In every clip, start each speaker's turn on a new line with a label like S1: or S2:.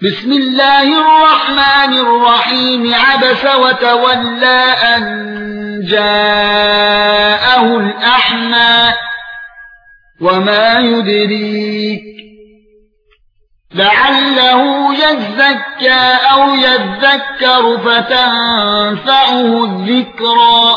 S1: بسم الله الرحمن الرحيم. عبس وتولى أن جاءه الاعمى وما يدريك لعله يزكى أو يذكر فتنفعه الذكرى.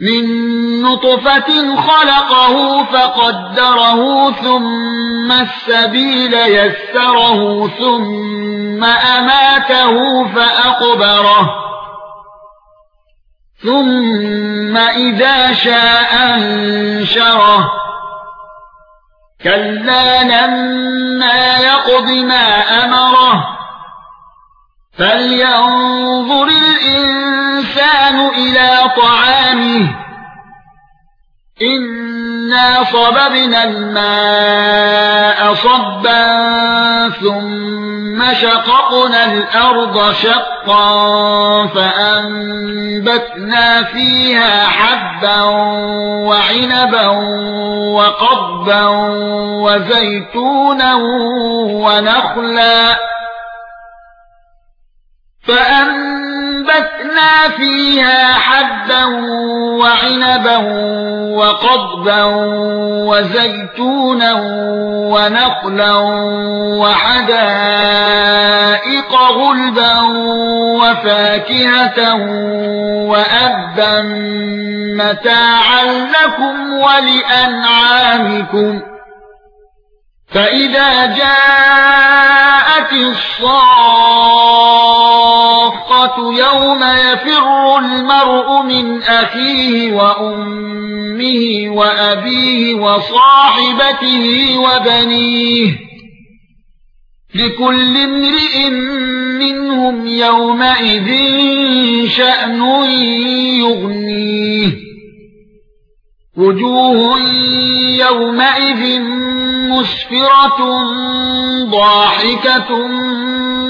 S1: من نطفة خلقه فقدره ثم السبيل يسره ثم أماته فأقبره ثم إذا شاء أنشره كلا لما يقض ما أمره فلينظر الإنسان إلى طعامه. إنا صببنا الماء صبا ثم شققنا الأرض شقا فأنبتنا فيها حبا وعنبا وقضبا وزيتونا ونخلا فأنبتنا فيها حبا وعنبا وقضبا وزيتونا ونخلا وحدائق غلبا وفاكهة وأبا متاعا لكم ولأنعامكم فإذا جاءت الصالحة يَوْمَ يَفِرُّ الْمَرْءُ مِنْ أَخِيهِ وَأُمِّهِ وَأَبِيهِ وَصَاحِبَتِهِ وَبَنِيهِ. لِكُلِّ امْرِئٍ مِنْهُمْ يَوْمَئِذٍ شَأْنٌ يُغْنِيهِ. وُجُوهٌ يَوْمَئِذٍ مُسْفِرَةٌ ضَاحِكَةٌ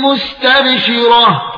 S1: مُسْتَبْشِرَةٌ.